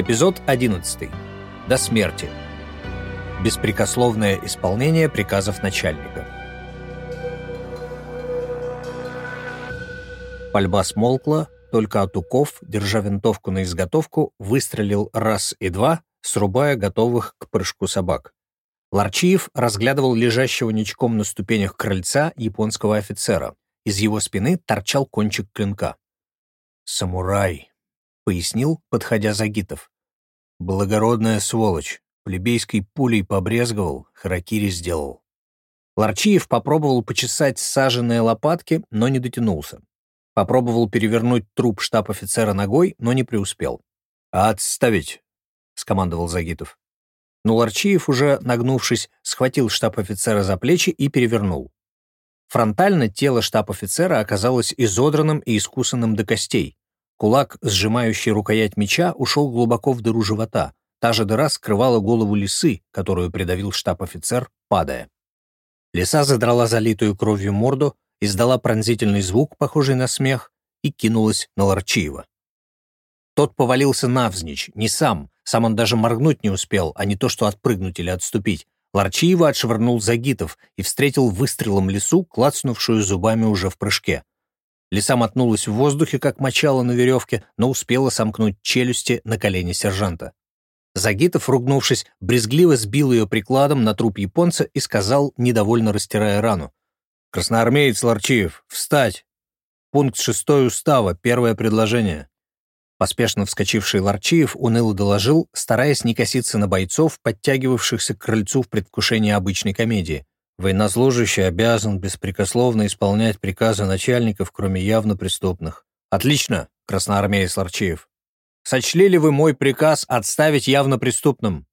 Эпизод 11. До смерти. Беспрекословное исполнение приказов начальника. Пальба смолкла, только Атуков, держа винтовку на изготовку, выстрелил раз и два, срубая готовых к прыжку собак. Ларчиев разглядывал лежащего ничком на ступенях крыльца японского офицера. Из его спины торчал кончик клинка. «Самурай», — пояснил, подходя Загитов. «Благородная сволочь. Плебейской пулей побрезговал, харакири сделал». Ларчиев попробовал почесать саженные лопатки, но не дотянулся. Попробовал перевернуть труп штаб-офицера ногой, но не преуспел. «Отставить!» — скомандовал Загитов. Но Ларчиев, уже нагнувшись, схватил штаб-офицера за плечи и перевернул. Фронтально тело штаб-офицера оказалось изодранным и искусанным до костей. Кулак, сжимающий рукоять меча, ушел глубоко в дыру живота. Та же дыра скрывала голову лисы, которую придавил штаб-офицер, падая. Лиса задрала залитую кровью морду, издала пронзительный звук, похожий на смех, и кинулась на Ларчиева. Тот повалился навзничь, не сам, сам он даже моргнуть не успел, а не то что отпрыгнуть или отступить. Ларчиева отшвырнул Загитов и встретил выстрелом лису, клацнувшую зубами уже в прыжке. Лиса мотнулась в воздухе, как мочала на веревке, но успела сомкнуть челюсти на колени сержанта. Загитов, ругнувшись, брезгливо сбил ее прикладом на труп японца и сказал, недовольно растирая рану. «Красноармеец Ларчиев, встать! Пункт шестой устава, первое предложение. Поспешно вскочивший Ларчиев уныло доложил, стараясь не коситься на бойцов, подтягивавшихся к крыльцу в предвкушении обычной комедии. Военнослужащий обязан беспрекословно исполнять приказы начальников, кроме явно преступных. «Отлично, красноармеец Ларчиев. Сочли ли вы мой приказ отставить явно преступным?»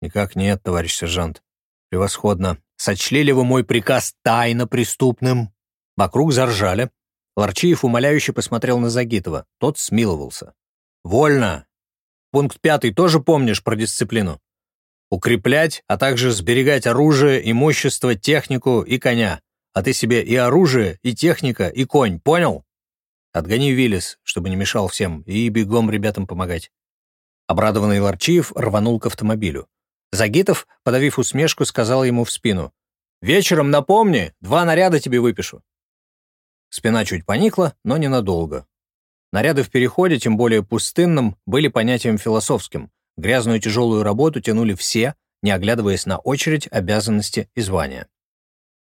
«Никак нет, товарищ сержант». «Превосходно. Сочли ли вы мой приказ тайно преступным?» Вокруг заржали. Ларчиев умоляюще посмотрел на Загитова. Тот смиловался. Вольно. Пункт пятый тоже помнишь про дисциплину? Укреплять, а также сберегать оружие, имущество, технику и коня. А ты себе и оружие, и техника, и конь, понял? Отгони Виллис, чтобы не мешал всем, и бегом ребятам помогать. Обрадованный Ларчиев рванул к автомобилю. Загитов, подавив усмешку, сказал ему в спину. «Вечером напомни, два наряда тебе выпишу». Спина чуть поникла, но ненадолго. Наряды в переходе, тем более пустынном, были понятием философским. Грязную тяжелую работу тянули все, не оглядываясь на очередь, обязанности и звания.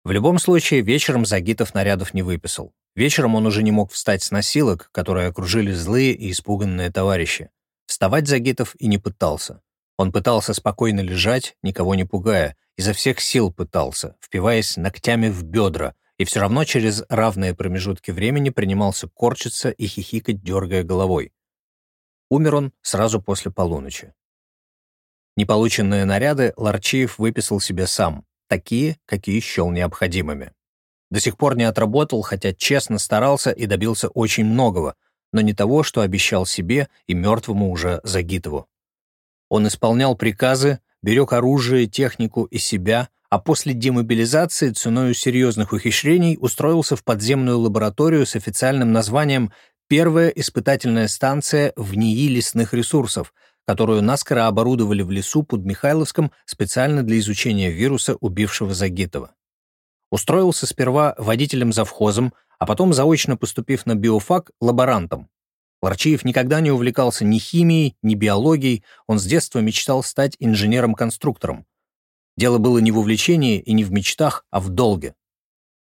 В любом случае, вечером Загитов нарядов не выписал. Вечером он уже не мог встать с носилок, которые окружили злые и испуганные товарищи. Вставать Загитов и не пытался. Он пытался спокойно лежать, никого не пугая, изо всех сил пытался, впиваясь ногтями в бедра, и все равно через равные промежутки времени принимался корчиться и хихикать, дергая головой. Умер он сразу после полуночи. Неполученные наряды Ларчиев выписал себе сам, такие, какие счел необходимыми. До сих пор не отработал, хотя честно старался и добился очень многого, но не того, что обещал себе и мертвому уже Загитову. Он исполнял приказы, берег оружие, технику и себя, а после демобилизации ценой серьезных ухищрений устроился в подземную лабораторию с официальным названием «Первая испытательная станция в НИИ лесных ресурсов», которую наскоро оборудовали в лесу под Михайловском специально для изучения вируса, убившего Загитова. Устроился сперва водителем-завхозом, а потом, заочно поступив на биофак, лаборантом. Ларчиев никогда не увлекался ни химией, ни биологией, он с детства мечтал стать инженером-конструктором. Дело было не в увлечении и не в мечтах, а в долге.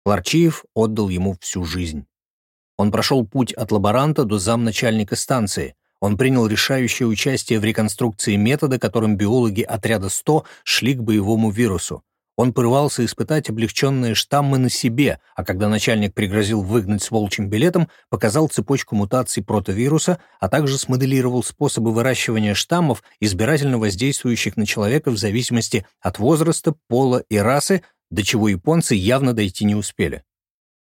Ларчиев отдал ему всю жизнь. Он прошел путь от лаборанта до замначальника станции. Он принял решающее участие в реконструкции метода, которым биологи отряда 100 шли к боевому вирусу. Он порывался испытать облегченные штаммы на себе, а когда начальник пригрозил выгнать с волчьим билетом, показал цепочку мутаций протовируса, а также смоделировал способы выращивания штаммов, избирательно воздействующих на человека в зависимости от возраста, пола и расы, до чего японцы явно дойти не успели.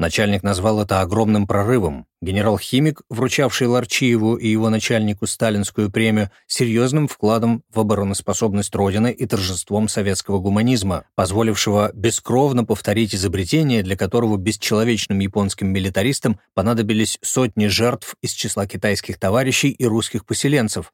Начальник назвал это огромным прорывом. Генерал-химик, вручавший Ларчиеву и его начальнику сталинскую премию, серьезным вкладом в обороноспособность Родины и торжеством советского гуманизма, позволившего бескровно повторить изобретение, для которого бесчеловечным японским милитаристам понадобились сотни жертв из числа китайских товарищей и русских поселенцев.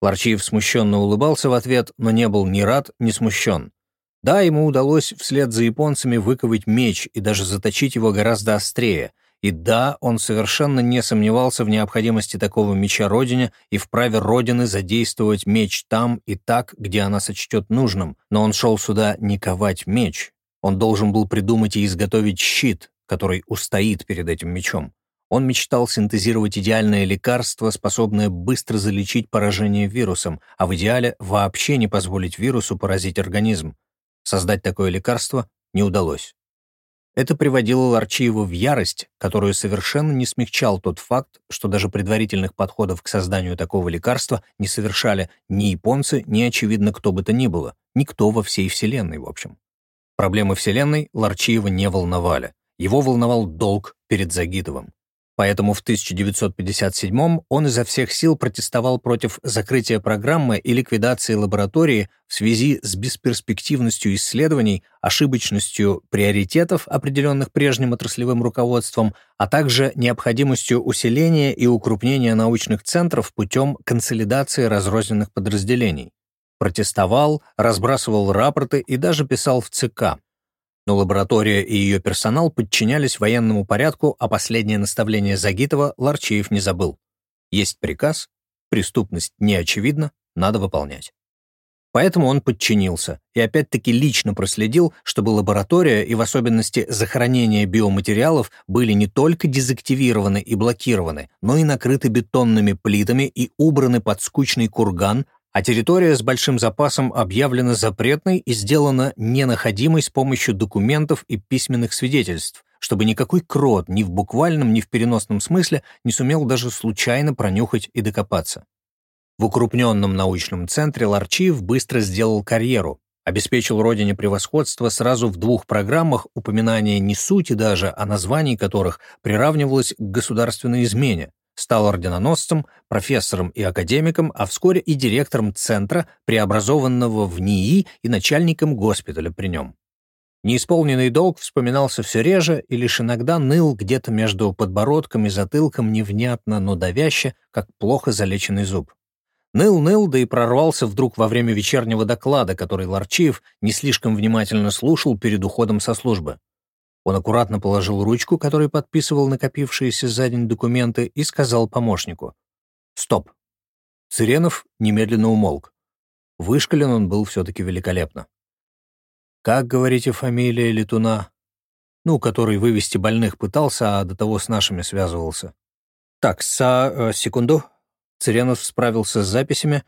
Ларчиев смущенно улыбался в ответ, но не был ни рад, ни смущен. Да, ему удалось вслед за японцами выковать меч и даже заточить его гораздо острее. И да, он совершенно не сомневался в необходимости такого меча Родине и в праве Родины задействовать меч там и так, где она сочтет нужным. Но он шел сюда не ковать меч. Он должен был придумать и изготовить щит, который устоит перед этим мечом. Он мечтал синтезировать идеальное лекарство, способное быстро залечить поражение вирусом, а в идеале вообще не позволить вирусу поразить организм. Создать такое лекарство не удалось. Это приводило Ларчиева в ярость, которую совершенно не смягчал тот факт, что даже предварительных подходов к созданию такого лекарства не совершали ни японцы, ни, очевидно, кто бы то ни было, никто во всей Вселенной, в общем. Проблемы Вселенной Ларчиева не волновали. Его волновал долг перед Загитовым. Поэтому в 1957 он изо всех сил протестовал против закрытия программы и ликвидации лаборатории в связи с бесперспективностью исследований, ошибочностью приоритетов, определенных прежним отраслевым руководством, а также необходимостью усиления и укрупнения научных центров путем консолидации разрозненных подразделений. Протестовал, разбрасывал рапорты и даже писал в ЦК – но лаборатория и ее персонал подчинялись военному порядку, а последнее наставление Загитова Ларчеев не забыл. Есть приказ, преступность не очевидна, надо выполнять. Поэтому он подчинился и опять-таки лично проследил, чтобы лаборатория и в особенности захоронение биоматериалов были не только дезактивированы и блокированы, но и накрыты бетонными плитами и убраны под скучный курган, а территория с большим запасом объявлена запретной и сделана ненаходимой с помощью документов и письменных свидетельств, чтобы никакой крот ни в буквальном, ни в переносном смысле не сумел даже случайно пронюхать и докопаться. В укрупненном научном центре Ларчиев быстро сделал карьеру, обеспечил родине превосходство сразу в двух программах, упоминания не сути даже, а названий которых приравнивалось к государственной измене, Стал орденоносцем, профессором и академиком, а вскоре и директором центра, преобразованного в НИИ и начальником госпиталя при нем. Неисполненный долг вспоминался все реже и лишь иногда ныл где-то между подбородком и затылком невнятно, но давяще, как плохо залеченный зуб. Ныл-ныл, да и прорвался вдруг во время вечернего доклада, который Ларчиев не слишком внимательно слушал перед уходом со службы. Он аккуратно положил ручку, которой подписывал накопившиеся за день документы, и сказал помощнику. «Стоп». Циренов немедленно умолк. Вышкален он был все-таки великолепно. «Как, говорите, фамилия Летуна?» «Ну, который вывести больных пытался, а до того с нашими связывался». «Так, са... Э, секунду». Циренов справился с записями.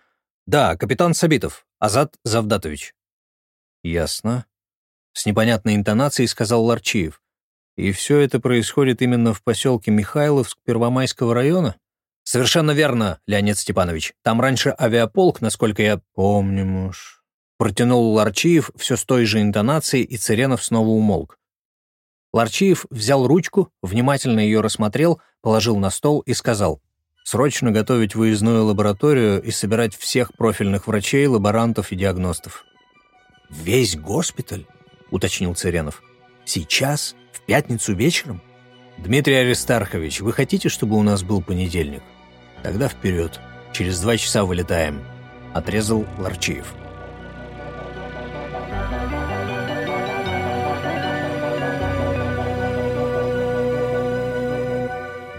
«Да, капитан Сабитов, Азат Завдатович». «Ясно. С непонятной интонацией сказал Ларчиев. И все это происходит именно в поселке Михайловск Первомайского района? Совершенно верно, Леонид Степанович. Там раньше авиаполк, насколько я помню, муж. Протянул Ларчиев все с той же интонацией, и Царенов снова умолк. Ларчиев взял ручку, внимательно ее рассмотрел, положил на стол и сказал «Срочно готовить выездную лабораторию и собирать всех профильных врачей, лаборантов и диагностов». «Весь госпиталь?» Уточнил Царенов. «Сейчас? В пятницу вечером?» «Дмитрий Аристархович, вы хотите, чтобы у нас был понедельник? Тогда вперед. Через два часа вылетаем», — отрезал Ларчиев.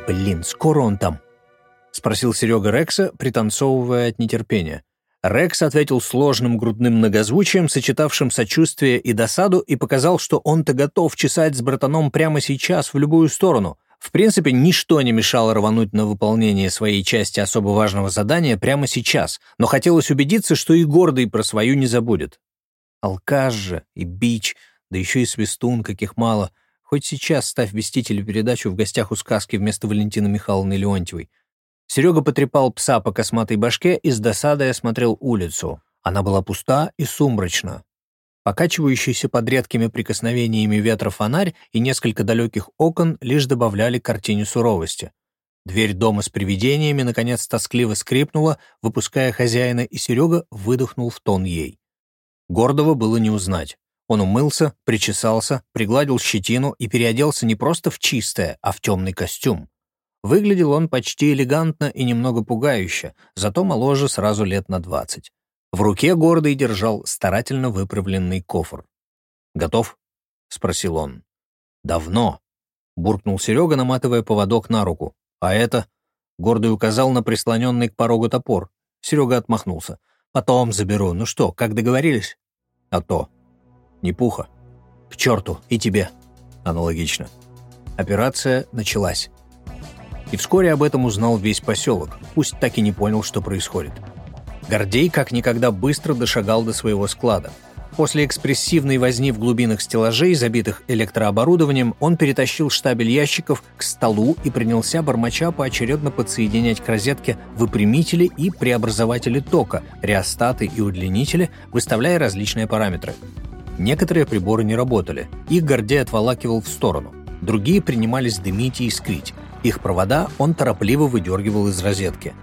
«Блин, скоро он там?» — спросил Серега Рекса, пританцовывая от нетерпения. Рекс ответил сложным грудным многозвучием, сочетавшим сочувствие и досаду, и показал, что он-то готов чесать с братаном прямо сейчас в любую сторону. В принципе, ничто не мешало рвануть на выполнение своей части особо важного задания прямо сейчас, но хотелось убедиться, что и гордый про свою не забудет. Алкаш же и бич, да еще и свистун, каких мало. Хоть сейчас ставь вестителю передачу в гостях у сказки вместо Валентины Михайловны Леонтьевой. Серега потрепал пса по косматой башке и с досадой осмотрел улицу. Она была пуста и сумрачна. Покачивающийся под редкими прикосновениями ветра фонарь и несколько далеких окон лишь добавляли картине суровости. Дверь дома с привидениями наконец тоскливо скрипнула, выпуская хозяина, и Серега выдохнул в тон ей. Гордого было не узнать. Он умылся, причесался, пригладил щетину и переоделся не просто в чистое, а в темный костюм. Выглядел он почти элегантно и немного пугающе, зато моложе сразу лет на двадцать. В руке гордый держал старательно выправленный кофр. «Готов?» — спросил он. «Давно», — буркнул Серега, наматывая поводок на руку. «А это?» — гордый указал на прислоненный к порогу топор. Серега отмахнулся. «Потом заберу. Ну что, как договорились?» «А то». «Не пуха». «К черту, и тебе». Аналогично. Операция началась. И вскоре об этом узнал весь поселок, пусть так и не понял, что происходит. Гордей как никогда быстро дошагал до своего склада. После экспрессивной возни в глубинах стеллажей, забитых электрооборудованием, он перетащил штабель ящиков к столу и принялся бормоча поочередно подсоединять к розетке выпрямители и преобразователи тока, реостаты и удлинители, выставляя различные параметры. Некоторые приборы не работали, их Гордей отволакивал в сторону. Другие принимались дымить и искрить. Их провода он торопливо выдергивал из розетки.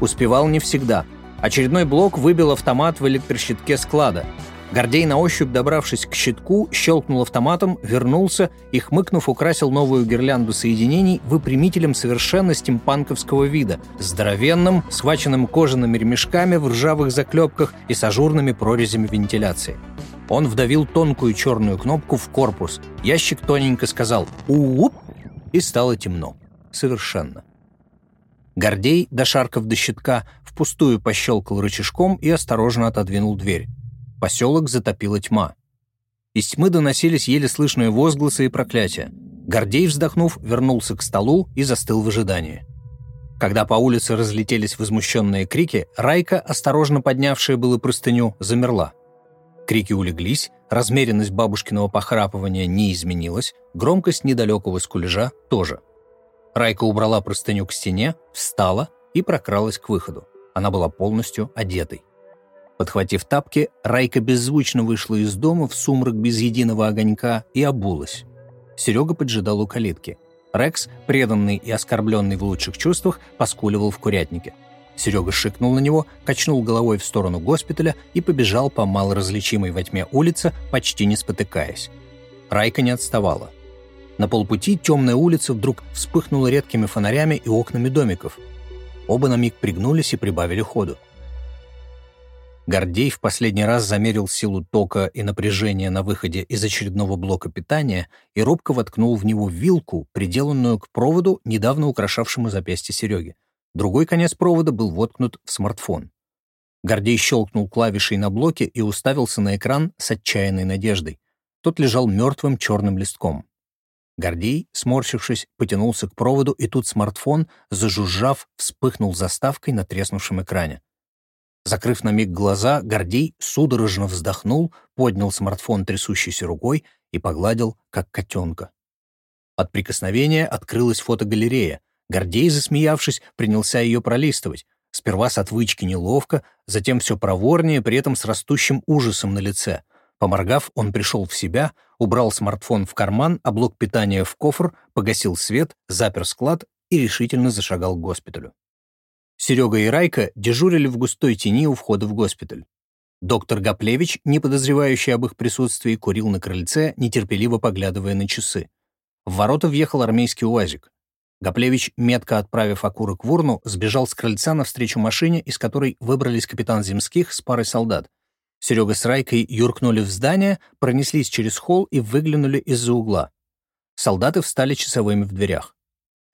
Успевал не всегда. Очередной блок выбил автомат в электрощитке склада. Гордей на ощупь, добравшись к щитку, щелкнул автоматом, вернулся и, хмыкнув, украсил новую гирлянду соединений выпрямителем совершенно стимпанковского вида, здоровенным, схваченным кожаными ремешками в ржавых заклепках и с ажурными прорезями вентиляции. Он вдавил тонкую черную кнопку в корпус. Ящик тоненько сказал «Ууп!» и стало темно совершенно. Гордей, дошарков до щитка, впустую пощелкал рычажком и осторожно отодвинул дверь. Поселок затопила тьма. Из тьмы доносились еле слышные возгласы и проклятия. Гордей, вздохнув, вернулся к столу и застыл в ожидании. Когда по улице разлетелись возмущенные крики, Райка, осторожно поднявшая было простыню, замерла. Крики улеглись, размеренность бабушкиного похрапывания не изменилась, громкость недалекого скулежа тоже. Райка убрала простыню к стене, встала и прокралась к выходу. Она была полностью одетой. Подхватив тапки, Райка беззвучно вышла из дома в сумрак без единого огонька и обулась. Серега поджидал у калитки. Рекс, преданный и оскорбленный в лучших чувствах, поскуливал в курятнике. Серега шикнул на него, качнул головой в сторону госпиталя и побежал по малоразличимой во тьме улице, почти не спотыкаясь. Райка не отставала. На полпути темная улица вдруг вспыхнула редкими фонарями и окнами домиков. Оба на миг пригнулись и прибавили ходу. Гордей в последний раз замерил силу тока и напряжения на выходе из очередного блока питания и робко воткнул в него вилку, приделанную к проводу, недавно украшавшему запястье Сереги. Другой конец провода был воткнут в смартфон. Гордей щелкнул клавишей на блоке и уставился на экран с отчаянной надеждой. Тот лежал мертвым черным листком. Гордей, сморщившись, потянулся к проводу, и тут смартфон, зажужжав, вспыхнул заставкой на треснувшем экране. Закрыв на миг глаза, Гордей судорожно вздохнул, поднял смартфон трясущейся рукой и погладил, как котенка. От прикосновения открылась фотогалерея. Гордей, засмеявшись, принялся ее пролистывать. Сперва с отвычки неловко, затем все проворнее, при этом с растущим ужасом на лице — Поморгав, он пришел в себя, убрал смартфон в карман, а блок питания в кофр, погасил свет, запер склад и решительно зашагал к госпиталю. Серега и Райка дежурили в густой тени у входа в госпиталь. Доктор Гаплевич, не подозревающий об их присутствии, курил на крыльце, нетерпеливо поглядывая на часы. В ворота въехал армейский УАЗик. Гаплевич, метко отправив окурок в урну, сбежал с крыльца навстречу машине, из которой выбрались капитан Земских с парой солдат. Серега с Райкой юркнули в здание, пронеслись через холл и выглянули из-за угла. Солдаты встали часовыми в дверях.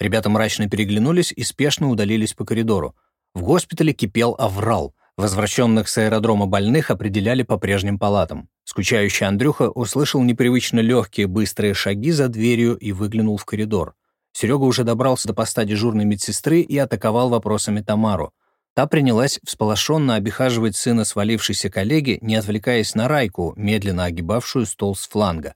Ребята мрачно переглянулись и спешно удалились по коридору. В госпитале кипел аврал. Возвращенных с аэродрома больных определяли по прежним палатам. Скучающий Андрюха услышал непривычно легкие быстрые шаги за дверью и выглянул в коридор. Серега уже добрался до поста дежурной медсестры и атаковал вопросами Тамару. Та принялась всполошенно обихаживать сына свалившейся коллеги, не отвлекаясь на Райку, медленно огибавшую стол с фланга.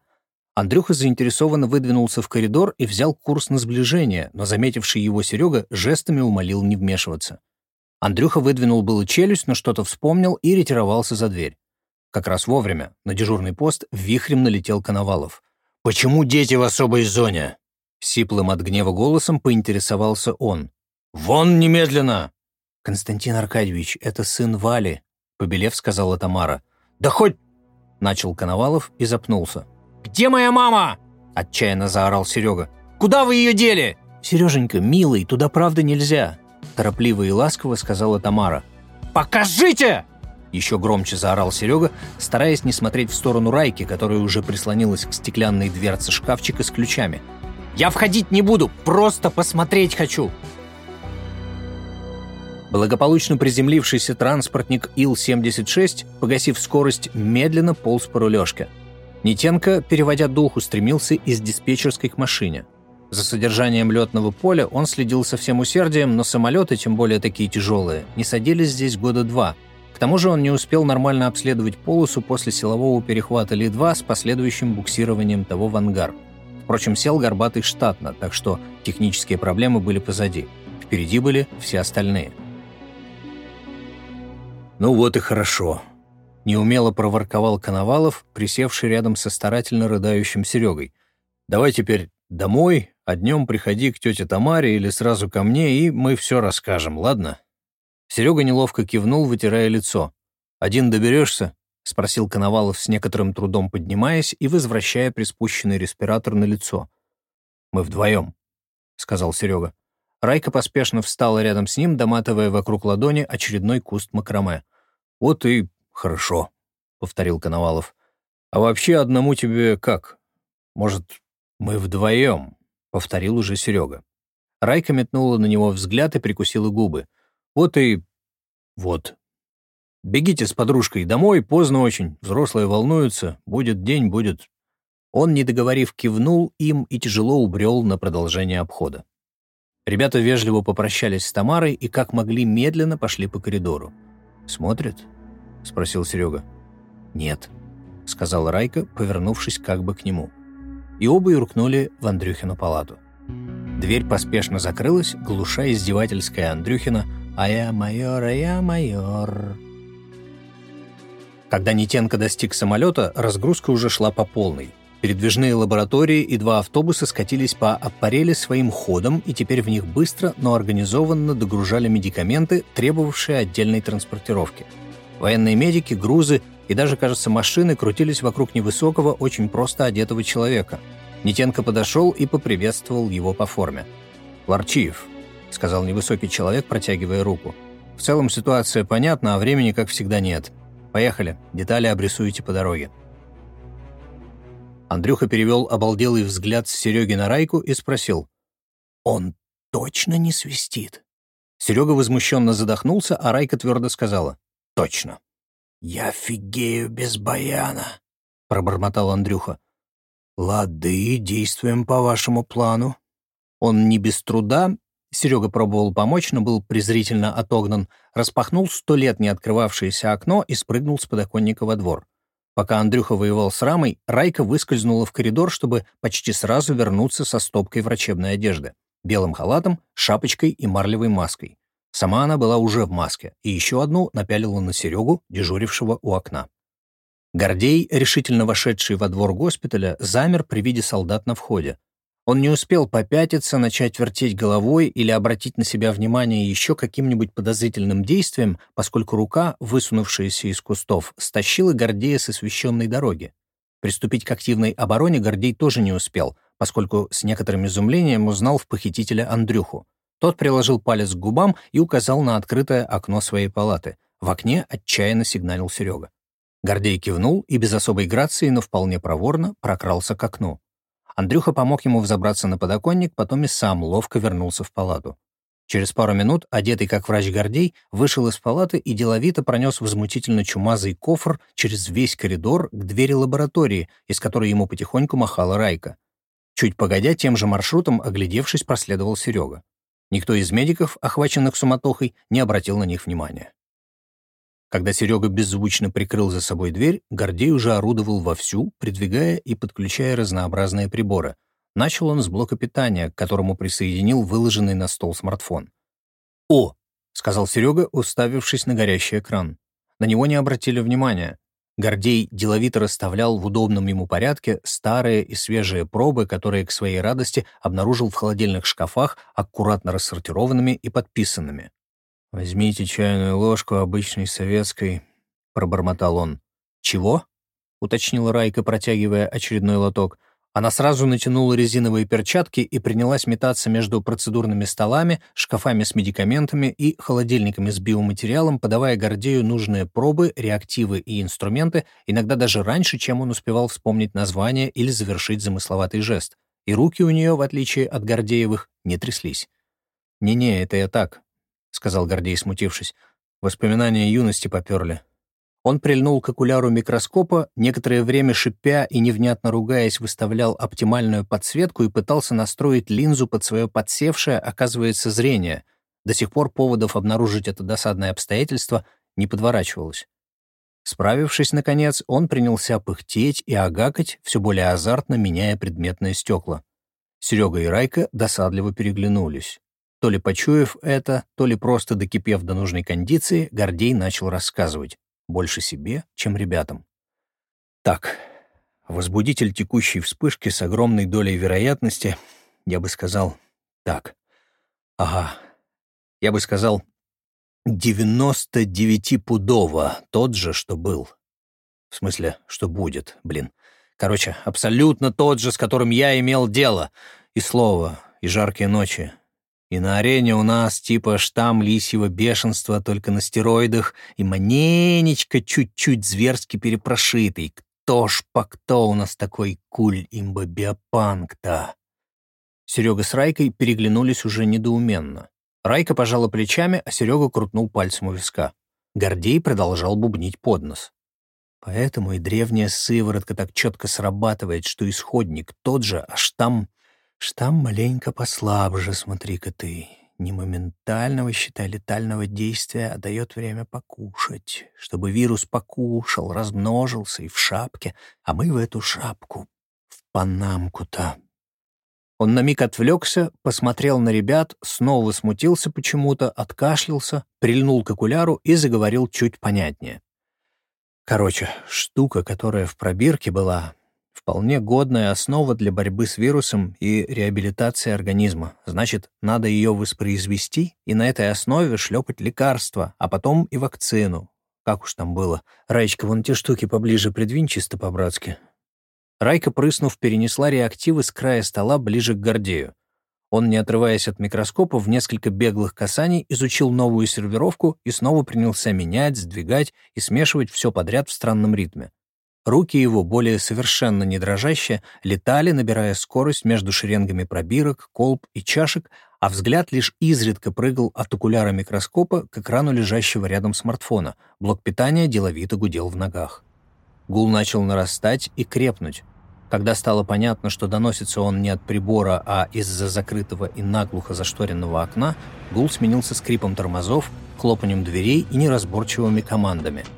Андрюха заинтересованно выдвинулся в коридор и взял курс на сближение, но заметивший его Серега жестами умолил не вмешиваться. Андрюха выдвинул было челюсть, но что-то вспомнил и ретировался за дверь. Как раз вовремя на дежурный пост вихрем налетел Коновалов. «Почему дети в особой зоне?» Сиплым от гнева голосом поинтересовался он. «Вон немедленно!» «Константин Аркадьевич, это сын Вали», — побелев сказала Тамара. «Да хоть...» — начал Коновалов и запнулся. «Где моя мама?» — отчаянно заорал Серега. «Куда вы ее дели?» «Сереженька, милый, туда правда нельзя!» Торопливо и ласково сказала Тамара. «Покажите!» Еще громче заорал Серега, стараясь не смотреть в сторону Райки, которая уже прислонилась к стеклянной дверце шкафчика с ключами. «Я входить не буду, просто посмотреть хочу!» Благополучно приземлившийся транспортник Ил-76, погасив скорость, медленно полз по рулежке. Нитенко, переводя дух, устремился из диспетчерской к машине. За содержанием летного поля он следил со всем усердием, но самолеты, тем более такие тяжелые, не садились здесь года два. К тому же он не успел нормально обследовать полосу после силового перехвата Ли-2 с последующим буксированием того в ангар. Впрочем, сел горбатый штатно, так что технические проблемы были позади. Впереди были все остальные. «Ну вот и хорошо», — неумело проворковал Коновалов, присевший рядом со старательно рыдающим Серегой. «Давай теперь домой, а днем приходи к тете Тамаре или сразу ко мне, и мы все расскажем, ладно?» Серега неловко кивнул, вытирая лицо. «Один доберешься?» — спросил Коновалов с некоторым трудом поднимаясь и возвращая приспущенный респиратор на лицо. «Мы вдвоем», — сказал Серега. Райка поспешно встала рядом с ним, доматывая вокруг ладони очередной куст макраме. «Вот и хорошо», — повторил Коновалов. «А вообще одному тебе как? Может, мы вдвоем?» повторил уже Серега. Райка метнула на него взгляд и прикусила губы. «Вот и... вот. Бегите с подружкой домой, поздно очень, взрослые волнуются, будет день, будет...» Он, не договорив, кивнул им и тяжело убрел на продолжение обхода. Ребята вежливо попрощались с Тамарой и, как могли, медленно пошли по коридору. «Смотрят?» — спросил Серега. «Нет», — сказал Райка, повернувшись как бы к нему и оба юркнули в Андрюхину палату. Дверь поспешно закрылась, глуша издевательская Андрюхина «А я майор, а я майор». Когда Нитенко достиг самолета, разгрузка уже шла по полной. Передвижные лаборатории и два автобуса скатились по аппарели своим ходом и теперь в них быстро, но организованно догружали медикаменты, требовавшие отдельной транспортировки. Военные медики, грузы и даже, кажется, машины крутились вокруг невысокого, очень просто одетого человека. Нитенко подошел и поприветствовал его по форме. «Ларчиев», — сказал невысокий человек, протягивая руку. «В целом ситуация понятна, а времени, как всегда, нет. Поехали, детали обрисуете по дороге». Андрюха перевел обалделый взгляд с Сереги на Райку и спросил. «Он точно не свистит?» Серега возмущенно задохнулся, а Райка твердо сказала. «Точно». «Я фигею без баяна», — пробормотал Андрюха. «Лады, действуем по вашему плану». Он не без труда, Серега пробовал помочь, но был презрительно отогнан, распахнул сто лет не открывавшееся окно и спрыгнул с подоконника во двор. Пока Андрюха воевал с рамой, Райка выскользнула в коридор, чтобы почти сразу вернуться со стопкой врачебной одежды, белым халатом, шапочкой и марлевой маской. Сама она была уже в маске, и еще одну напялила на Серегу, дежурившего у окна. Гордей, решительно вошедший во двор госпиталя, замер при виде солдат на входе. Он не успел попятиться, начать вертеть головой или обратить на себя внимание еще каким-нибудь подозрительным действием, поскольку рука, высунувшаяся из кустов, стащила Гордея с освещенной дороги. Приступить к активной обороне Гордей тоже не успел, поскольку с некоторым изумлением узнал в похитителя Андрюху. Тот приложил палец к губам и указал на открытое окно своей палаты. В окне отчаянно сигналил Серега. Гордей кивнул и без особой грации, но вполне проворно прокрался к окну. Андрюха помог ему взобраться на подоконник, потом и сам ловко вернулся в палату. Через пару минут, одетый как врач Гордей, вышел из палаты и деловито пронес возмутительно чумазый кофр через весь коридор к двери лаборатории, из которой ему потихоньку махала Райка. Чуть погодя, тем же маршрутом, оглядевшись, проследовал Серега. Никто из медиков, охваченных суматохой, не обратил на них внимания. Когда Серега беззвучно прикрыл за собой дверь, Гордей уже орудовал вовсю, придвигая и подключая разнообразные приборы. Начал он с блока питания, к которому присоединил выложенный на стол смартфон. «О!» — сказал Серега, уставившись на горящий экран. На него не обратили внимания. Гордей деловито расставлял в удобном ему порядке старые и свежие пробы, которые к своей радости обнаружил в холодильных шкафах, аккуратно рассортированными и подписанными. «Возьмите чайную ложку обычной советской», — пробормотал он. «Чего?» — уточнила Райка, протягивая очередной лоток. Она сразу натянула резиновые перчатки и принялась метаться между процедурными столами, шкафами с медикаментами и холодильниками с биоматериалом, подавая Гордею нужные пробы, реактивы и инструменты, иногда даже раньше, чем он успевал вспомнить название или завершить замысловатый жест. И руки у нее, в отличие от Гордеевых, не тряслись. «Не-не, это я так», — сказал Гордей, смутившись. «Воспоминания юности поперли. Он прильнул к окуляру микроскопа, некоторое время шипя и невнятно ругаясь, выставлял оптимальную подсветку и пытался настроить линзу под свое подсевшее, оказывается, зрение. До сих пор поводов обнаружить это досадное обстоятельство не подворачивалось. Справившись, наконец, он принялся пыхтеть и агакать, все более азартно меняя предметные стекла. Серега и Райка досадливо переглянулись. То ли почуяв это, то ли просто докипев до нужной кондиции, Гордей начал рассказывать. Больше себе, чем ребятам. Так, возбудитель текущей вспышки с огромной долей вероятности, я бы сказал, так. Ага, я бы сказал, 99-пудово, тот же, что был. В смысле, что будет, блин. Короче, абсолютно тот же, с которым я имел дело. И слово, и жаркие ночи, и на арене у нас типа штамм лисьего бешенства, только на стероидах, и маненечко чуть-чуть зверски перепрошитый. Кто ж по кто у нас такой куль имбобиопанк-то? Серега с Райкой переглянулись уже недоуменно. Райка пожала плечами, а Серега крутнул пальцем у виска. Гордей продолжал бубнить под нос. Поэтому и древняя сыворотка так четко срабатывает, что исходник тот же, а штамм Штамм маленько послабже, смотри-ка ты. Не моментального, считай, летального действия, а дает время покушать, чтобы вирус покушал, размножился и в шапке, а мы в эту шапку, в панамку-то. Он на миг отвлекся, посмотрел на ребят, снова смутился почему-то, откашлялся, прильнул к окуляру и заговорил чуть понятнее. Короче, штука, которая в пробирке была, Вполне годная основа для борьбы с вирусом и реабилитации организма. Значит, надо ее воспроизвести и на этой основе шлепать лекарства, а потом и вакцину. Как уж там было. Раечка, вон те штуки поближе придвинь чисто по-братски. Райка, прыснув, перенесла реактивы с края стола ближе к Гордею. Он, не отрываясь от микроскопа, в несколько беглых касаний изучил новую сервировку и снова принялся менять, сдвигать и смешивать все подряд в странном ритме. Руки его, более совершенно не дрожащие, летали, набирая скорость между шеренгами пробирок, колб и чашек, а взгляд лишь изредка прыгал от окуляра микроскопа к экрану лежащего рядом смартфона. Блок питания деловито гудел в ногах. Гул начал нарастать и крепнуть. Когда стало понятно, что доносится он не от прибора, а из-за закрытого и наглухо зашторенного окна, гул сменился скрипом тормозов, хлопанием дверей и неразборчивыми командами —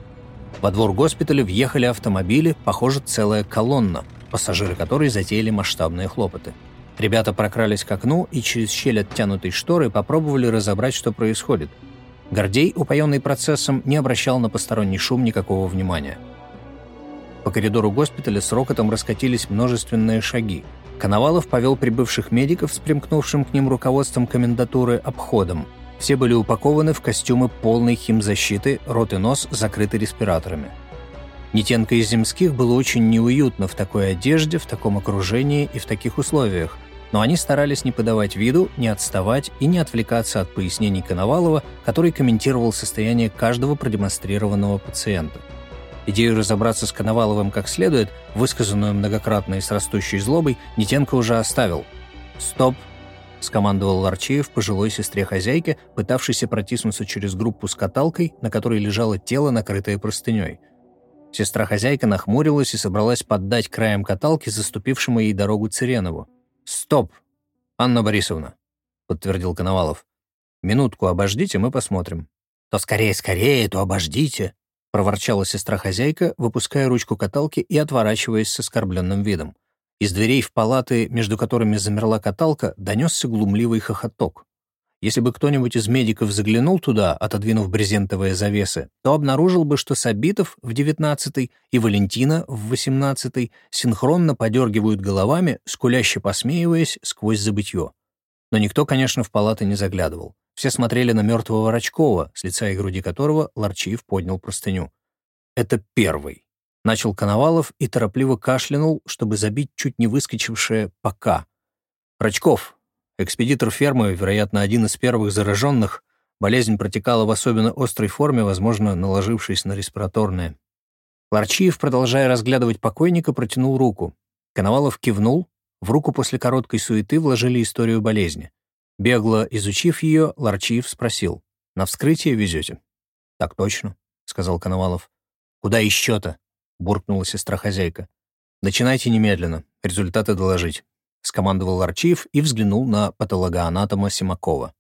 во двор госпиталя въехали автомобили, похоже, целая колонна, пассажиры которой затеяли масштабные хлопоты. Ребята прокрались к окну и через щель оттянутой шторы попробовали разобрать, что происходит. Гордей, упоенный процессом, не обращал на посторонний шум никакого внимания. По коридору госпиталя с рокотом раскатились множественные шаги. Коновалов повел прибывших медиков с примкнувшим к ним руководством комендатуры обходом – все были упакованы в костюмы полной химзащиты, рот и нос закрыты респираторами. Нитенко из земских было очень неуютно в такой одежде, в таком окружении и в таких условиях, но они старались не подавать виду, не отставать и не отвлекаться от пояснений Коновалова, который комментировал состояние каждого продемонстрированного пациента. Идею разобраться с Коноваловым как следует, высказанную многократно и с растущей злобой, Нитенко уже оставил. «Стоп, — скомандовал Ларчеев пожилой сестре хозяйке, пытавшейся протиснуться через группу с каталкой, на которой лежало тело, накрытое простыней. Сестра-хозяйка нахмурилась и собралась поддать краем каталки заступившему ей дорогу Цыренову. «Стоп, Анна Борисовна», — подтвердил Коновалов. «Минутку обождите, мы посмотрим». «То скорее, скорее, то обождите», — проворчала сестра-хозяйка, выпуская ручку каталки и отворачиваясь с оскорбленным видом. Из дверей в палаты, между которыми замерла каталка, донесся глумливый хохоток. Если бы кто-нибудь из медиков заглянул туда, отодвинув брезентовые завесы, то обнаружил бы, что Сабитов в девятнадцатый и Валентина в восемнадцатый синхронно подергивают головами, скуляще посмеиваясь сквозь забытье. Но никто, конечно, в палаты не заглядывал. Все смотрели на мертвого Рачкова, с лица и груди которого Ларчиев поднял простыню. Это первый. Начал Коновалов и торопливо кашлянул, чтобы забить чуть не выскочившее «пока». Рачков, экспедитор фермы, вероятно, один из первых зараженных, болезнь протекала в особенно острой форме, возможно, наложившись на респираторные. Ларчиев, продолжая разглядывать покойника, протянул руку. Коновалов кивнул, в руку после короткой суеты вложили историю болезни. Бегло изучив ее, Ларчиев спросил, «На вскрытие везете?» «Так точно», — сказал Коновалов. «Куда еще-то?» — буркнула сестра-хозяйка. «Начинайте немедленно, результаты доложить», — скомандовал Арчиев и взглянул на патологоанатома Симакова.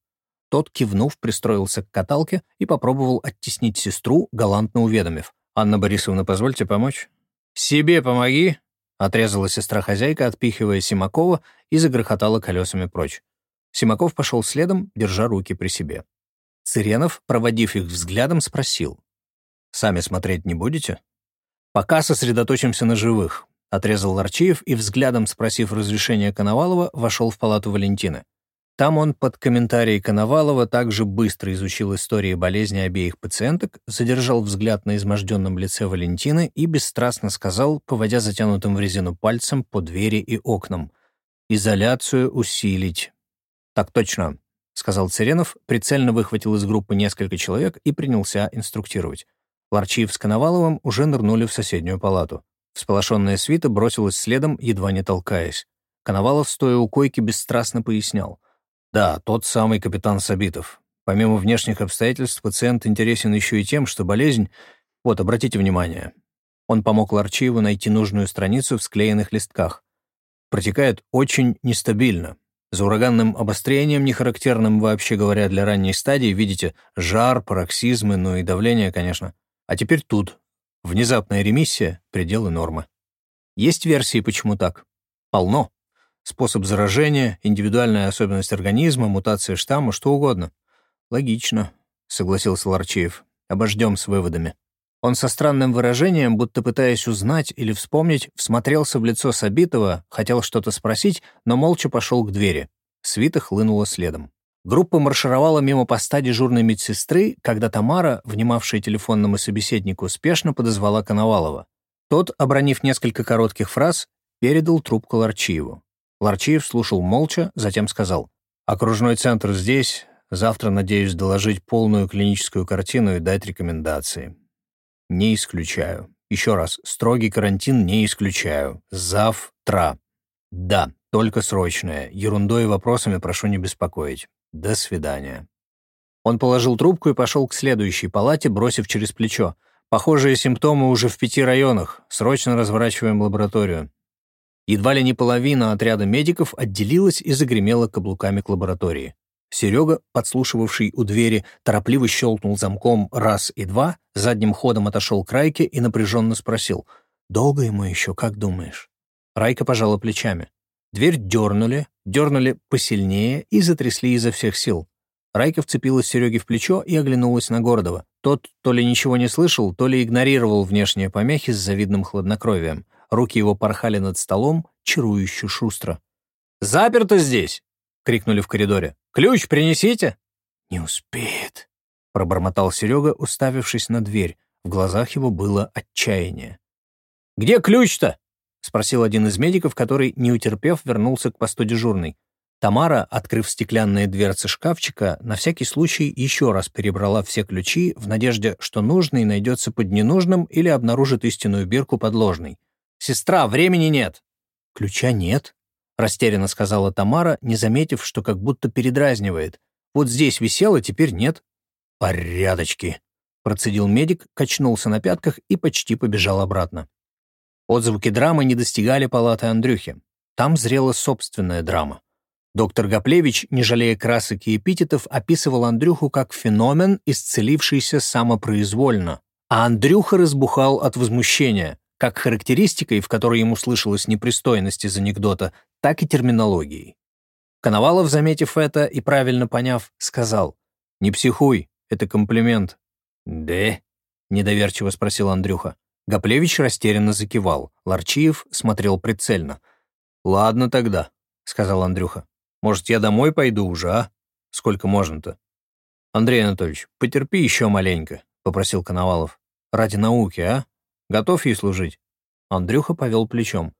Тот, кивнув, пристроился к каталке и попробовал оттеснить сестру, галантно уведомив. «Анна Борисовна, позвольте помочь?» «Себе помоги!» — отрезала сестра-хозяйка, отпихивая Симакова и загрохотала колесами прочь. Симаков пошел следом, держа руки при себе. Циренов, проводив их взглядом, спросил. «Сами смотреть не будете?» «Пока сосредоточимся на живых», — отрезал Ларчиев и, взглядом спросив разрешения Коновалова, вошел в палату Валентины. Там он под комментарии Коновалова также быстро изучил истории болезни обеих пациенток, задержал взгляд на изможденном лице Валентины и бесстрастно сказал, поводя затянутым в резину пальцем по двери и окнам, «Изоляцию усилить». «Так точно», — сказал Церенов, прицельно выхватил из группы несколько человек и принялся инструктировать. Ларчиев с Коноваловым уже нырнули в соседнюю палату. Всполошенная свита бросилась следом, едва не толкаясь. Коновалов, стоя у койки, бесстрастно пояснял. «Да, тот самый капитан Сабитов. Помимо внешних обстоятельств, пациент интересен еще и тем, что болезнь... Вот, обратите внимание». Он помог Ларчиеву найти нужную страницу в склеенных листках. Протекает очень нестабильно. За ураганным обострением, не характерным, вообще говоря, для ранней стадии, видите, жар, пароксизмы, ну и давление, конечно. А теперь тут. Внезапная ремиссия — пределы нормы. Есть версии, почему так? Полно. Способ заражения, индивидуальная особенность организма, мутация штамма, что угодно. Логично, согласился Ларчеев. Обождем с выводами. Он со странным выражением, будто пытаясь узнать или вспомнить, всмотрелся в лицо Сабитова, хотел что-то спросить, но молча пошел к двери. Свита хлынула следом. Группа маршировала мимо поста дежурной медсестры, когда Тамара, внимавшая телефонному собеседнику, спешно подозвала Коновалова. Тот, обронив несколько коротких фраз, передал трубку Ларчиеву. Ларчиев слушал молча, затем сказал, «Окружной центр здесь. Завтра надеюсь доложить полную клиническую картину и дать рекомендации. Не исключаю. Еще раз, строгий карантин не исключаю. Завтра. Да, только срочное. Ерундой и вопросами прошу не беспокоить. До свидания». Он положил трубку и пошел к следующей палате, бросив через плечо. «Похожие симптомы уже в пяти районах. Срочно разворачиваем лабораторию». Едва ли не половина отряда медиков отделилась и загремела каблуками к лаборатории. Серега, подслушивавший у двери, торопливо щелкнул замком раз и два, задним ходом отошел к Райке и напряженно спросил, «Долго ему еще, как думаешь?» Райка пожала плечами. Дверь дернули, дернули посильнее и затрясли изо всех сил. Райка вцепилась Сереге в плечо и оглянулась на Городова. Тот то ли ничего не слышал, то ли игнорировал внешние помехи с завидным хладнокровием. Руки его порхали над столом, чарующе шустро. «Заперто здесь!» — крикнули в коридоре. «Ключ принесите!» «Не успеет», — пробормотал Серега, уставившись на дверь. В глазах его было отчаяние. «Где ключ-то?» — спросил один из медиков, который, не утерпев, вернулся к посту дежурной. Тамара, открыв стеклянные дверцы шкафчика, на всякий случай еще раз перебрала все ключи в надежде, что нужный найдется под ненужным или обнаружит истинную бирку под ложной. «Сестра, времени нет!» «Ключа нет», — растерянно сказала Тамара, не заметив, что как будто передразнивает. «Вот здесь висело, теперь нет». «Порядочки», — процедил медик, качнулся на пятках и почти побежал обратно. Отзвуки драмы не достигали палаты Андрюхи. Там зрела собственная драма. Доктор Гоплевич, не жалея красок и эпитетов, описывал Андрюху как феномен, исцелившийся самопроизвольно. А Андрюха разбухал от возмущения, как характеристикой, в которой ему слышалась непристойность из анекдота, так и терминологией. Коновалов, заметив это и правильно поняв, сказал, «Не психуй, это комплимент». «Да?» — недоверчиво спросил Андрюха. Гоплевич растерянно закивал. Ларчиев смотрел прицельно. «Ладно тогда», — сказал Андрюха. «Может, я домой пойду уже, а? Сколько можно-то?» «Андрей Анатольевич, потерпи еще маленько», — попросил Коновалов. «Ради науки, а? Готов ей служить?» Андрюха повел плечом.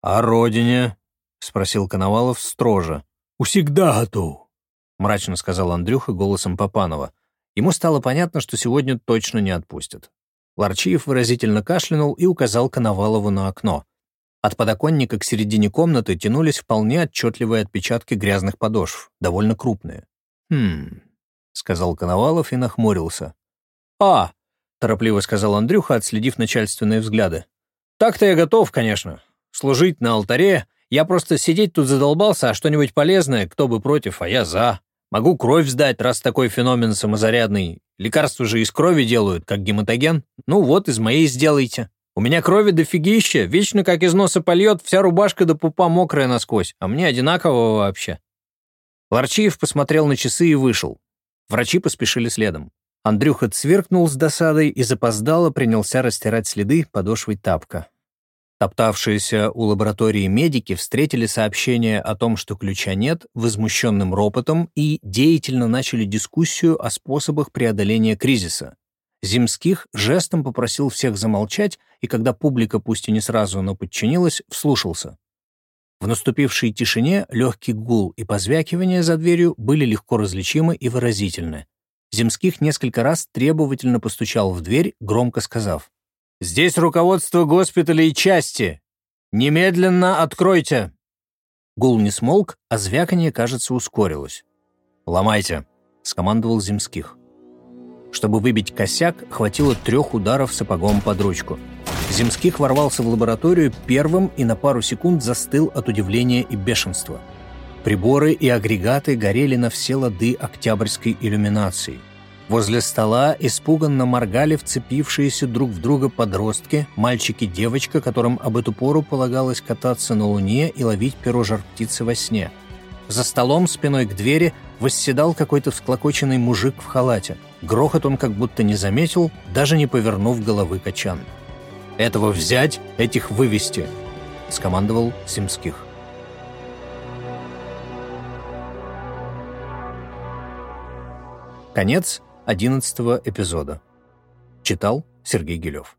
«А родине?» — спросил Коновалов строже. «Усегда готов», — мрачно сказал Андрюха голосом Попанова. Ему стало понятно, что сегодня точно не отпустят. Ларчиев выразительно кашлянул и указал Коновалову на окно. От подоконника к середине комнаты тянулись вполне отчетливые отпечатки грязных подошв, довольно крупные. «Хм...» — сказал Коновалов и нахмурился. «А!» — торопливо сказал Андрюха, отследив начальственные взгляды. «Так-то я готов, конечно. Служить на алтаре. Я просто сидеть тут задолбался, а что-нибудь полезное, кто бы против, а я за. Могу кровь сдать, раз такой феномен самозарядный. Лекарства же из крови делают, как гематоген. Ну вот, из моей сделайте. У меня крови дофигища, вечно как из носа польет, вся рубашка до пупа мокрая насквозь, а мне одинаково вообще». Ларчиев посмотрел на часы и вышел. Врачи поспешили следом. Андрюха цверкнул с досадой и запоздало принялся растирать следы подошвой тапка. Топтавшиеся у лаборатории медики встретили сообщение о том, что ключа нет, возмущенным ропотом и деятельно начали дискуссию о способах преодоления кризиса. Земских жестом попросил всех замолчать, и когда публика, пусть и не сразу, но подчинилась, вслушался. В наступившей тишине легкий гул и позвякивание за дверью были легко различимы и выразительны. Земских несколько раз требовательно постучал в дверь, громко сказав «Здесь руководство госпиталя и части! Немедленно откройте!» Гул не смолк, а звяканье, кажется, ускорилось. «Ломайте!» — скомандовал Земских. Чтобы выбить косяк, хватило трех ударов сапогом под ручку. Земских ворвался в лабораторию первым и на пару секунд застыл от удивления и бешенства — Приборы и агрегаты горели на все лады октябрьской иллюминации. Возле стола испуганно моргали вцепившиеся друг в друга подростки, мальчики-девочка, которым об эту пору полагалось кататься на луне и ловить перо жар-птицы во сне. За столом спиной к двери восседал какой-то всклокоченный мужик в халате. Грохот он как будто не заметил, даже не повернув головы качан. «Этого взять, этих вывести!» — скомандовал Симских. Конец одиннадцатого эпизода. Читал Сергей Гелев.